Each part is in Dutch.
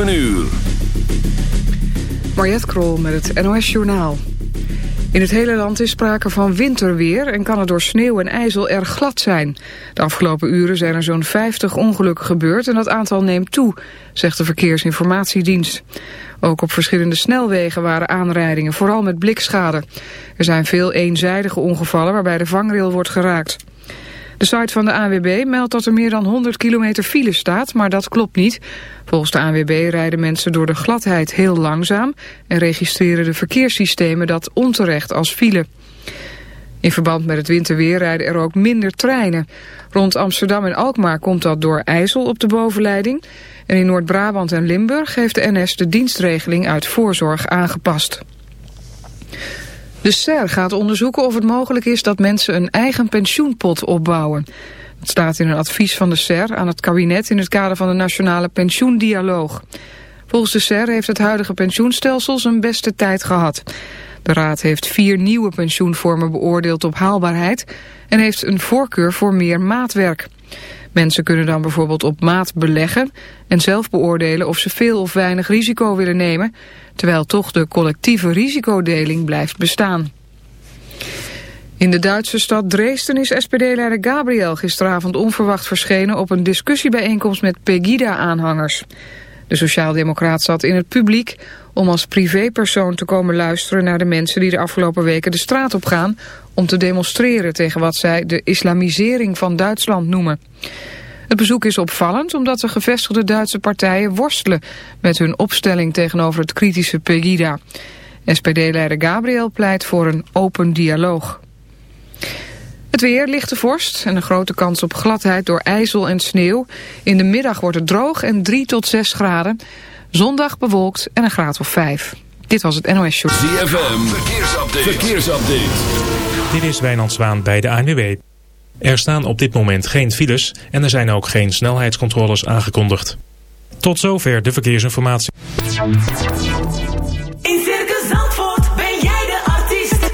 7 uur. Mariette Krol met het NOS Journaal. In het hele land is sprake van winterweer en kan het door sneeuw en ijzel erg glad zijn. De afgelopen uren zijn er zo'n 50 ongelukken gebeurd en dat aantal neemt toe, zegt de Verkeersinformatiedienst. Ook op verschillende snelwegen waren aanrijdingen, vooral met blikschade. Er zijn veel eenzijdige ongevallen waarbij de vangrail wordt geraakt. De site van de ANWB meldt dat er meer dan 100 kilometer file staat, maar dat klopt niet. Volgens de ANWB rijden mensen door de gladheid heel langzaam en registreren de verkeerssystemen dat onterecht als file. In verband met het winterweer rijden er ook minder treinen. Rond Amsterdam en Alkmaar komt dat door ijzel op de bovenleiding. En in Noord-Brabant en Limburg heeft de NS de dienstregeling uit voorzorg aangepast. De SER gaat onderzoeken of het mogelijk is dat mensen een eigen pensioenpot opbouwen. Dat staat in een advies van de SER aan het kabinet in het kader van de Nationale Pensioendialoog. Volgens de SER heeft het huidige pensioenstelsel zijn beste tijd gehad. De Raad heeft vier nieuwe pensioenvormen beoordeeld op haalbaarheid... en heeft een voorkeur voor meer maatwerk. Mensen kunnen dan bijvoorbeeld op maat beleggen... en zelf beoordelen of ze veel of weinig risico willen nemen... terwijl toch de collectieve risicodeling blijft bestaan. In de Duitse stad Dresden is SPD-leider Gabriel gisteravond onverwacht verschenen... op een discussiebijeenkomst met Pegida-aanhangers. De sociaaldemocraat zat in het publiek om als privépersoon te komen luisteren naar de mensen die de afgelopen weken de straat op gaan om te demonstreren tegen wat zij de islamisering van Duitsland noemen. Het bezoek is opvallend omdat de gevestigde Duitse partijen worstelen met hun opstelling tegenover het kritische Pegida. SPD-leider Gabriel pleit voor een open dialoog. Het weer, lichte vorst en een grote kans op gladheid door ijzel en sneeuw. In de middag wordt het droog en 3 tot 6 graden. Zondag bewolkt en een graad of 5. Dit was het NOS Show. ZFM, verkeersupdate. verkeersupdate. Dit is Wijnand Zwaan bij de ANWB. Er staan op dit moment geen files en er zijn ook geen snelheidscontroles aangekondigd. Tot zover de verkeersinformatie. In Circus Zandvoort ben jij de artiest.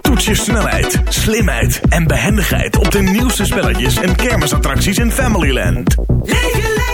Toets je snelheid, slimheid en behendigheid op de nieuwste spelletjes en kermisattracties in Familyland. Leef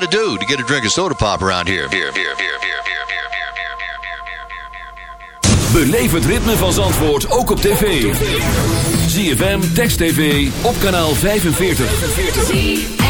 got to do to get a drink of soda pop around here? Here, here, here, here, here, here, here. Beleef het ritme van Zandvoort ook op tv. ZFM Text TV op kanaal 45. 45.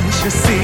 voice you see?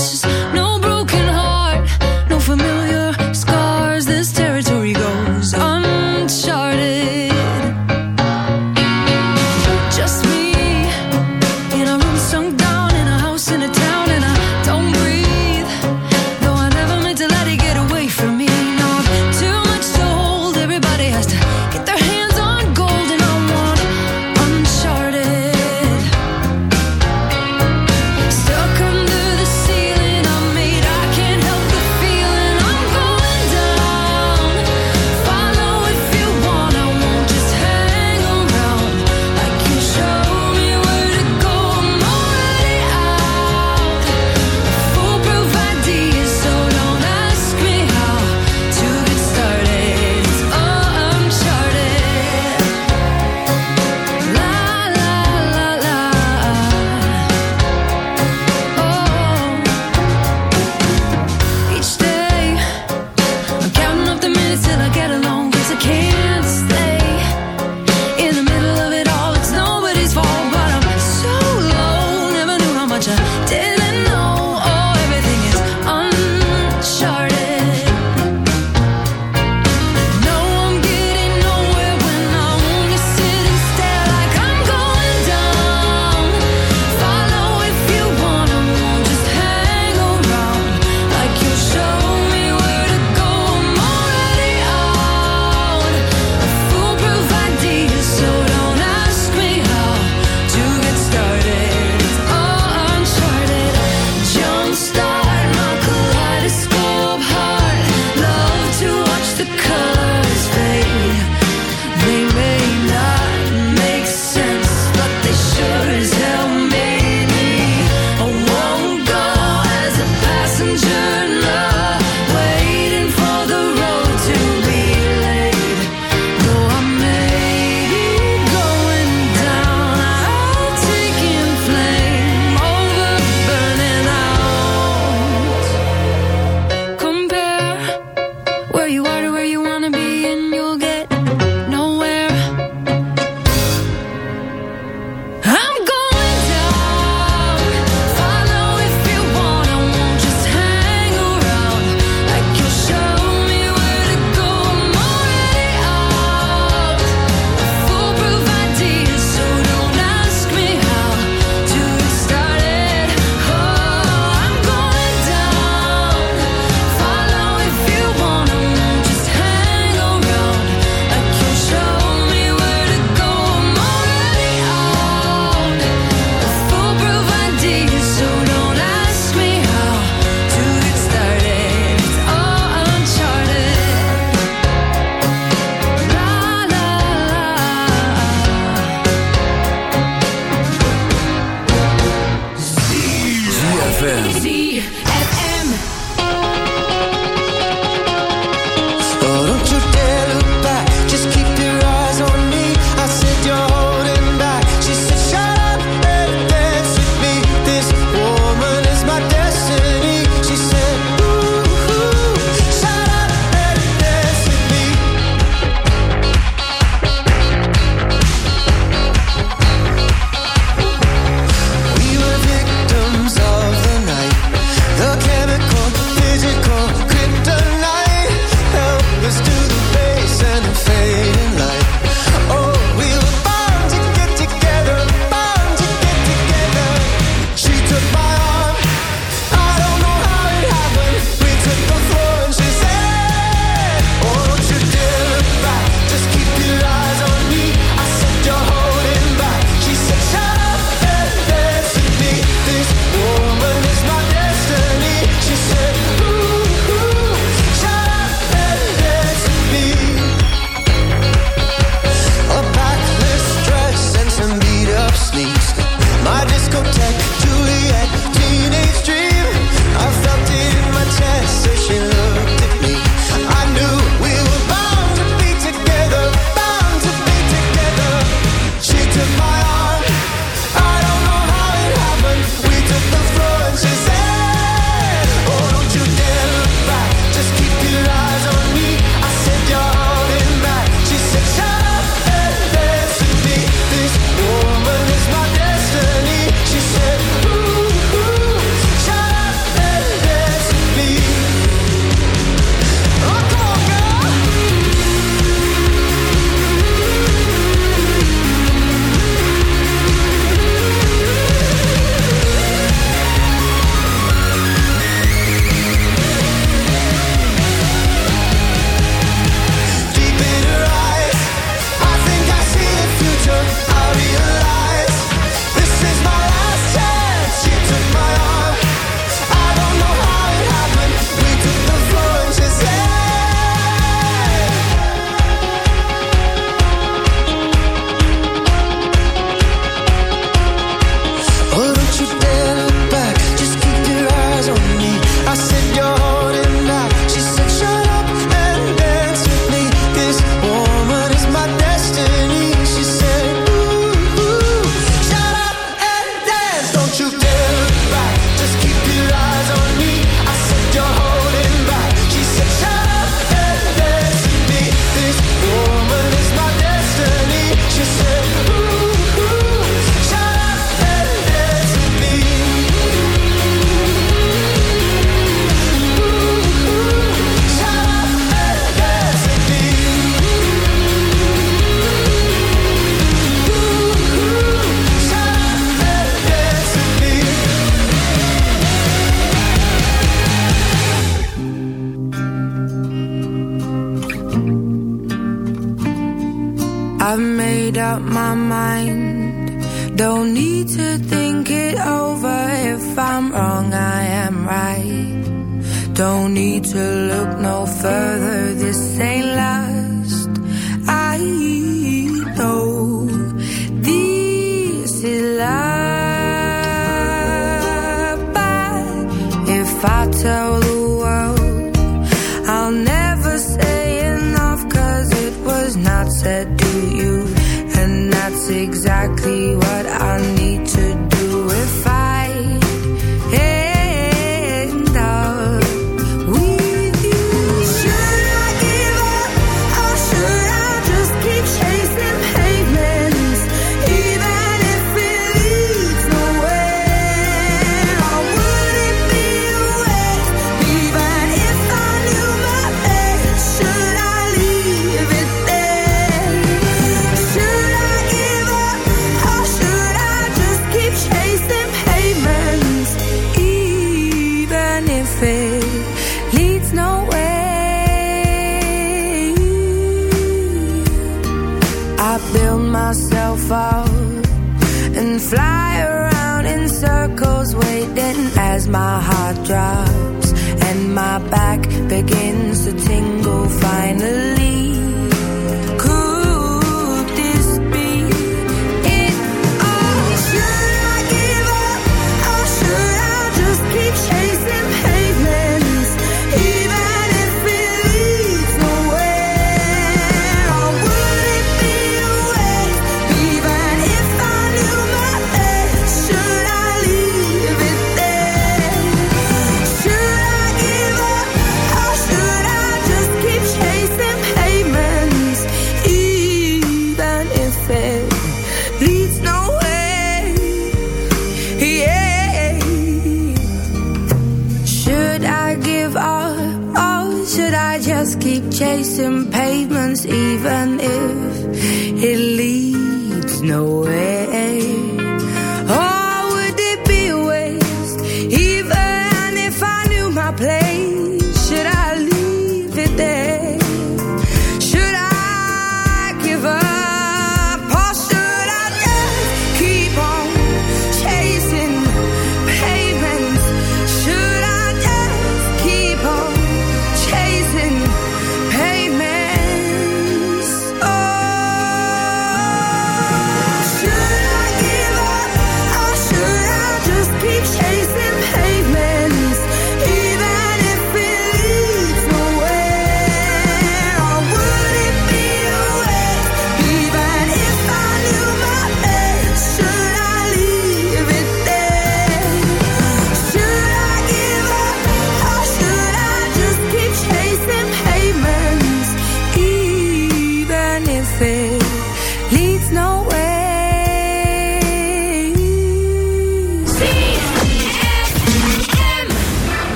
This is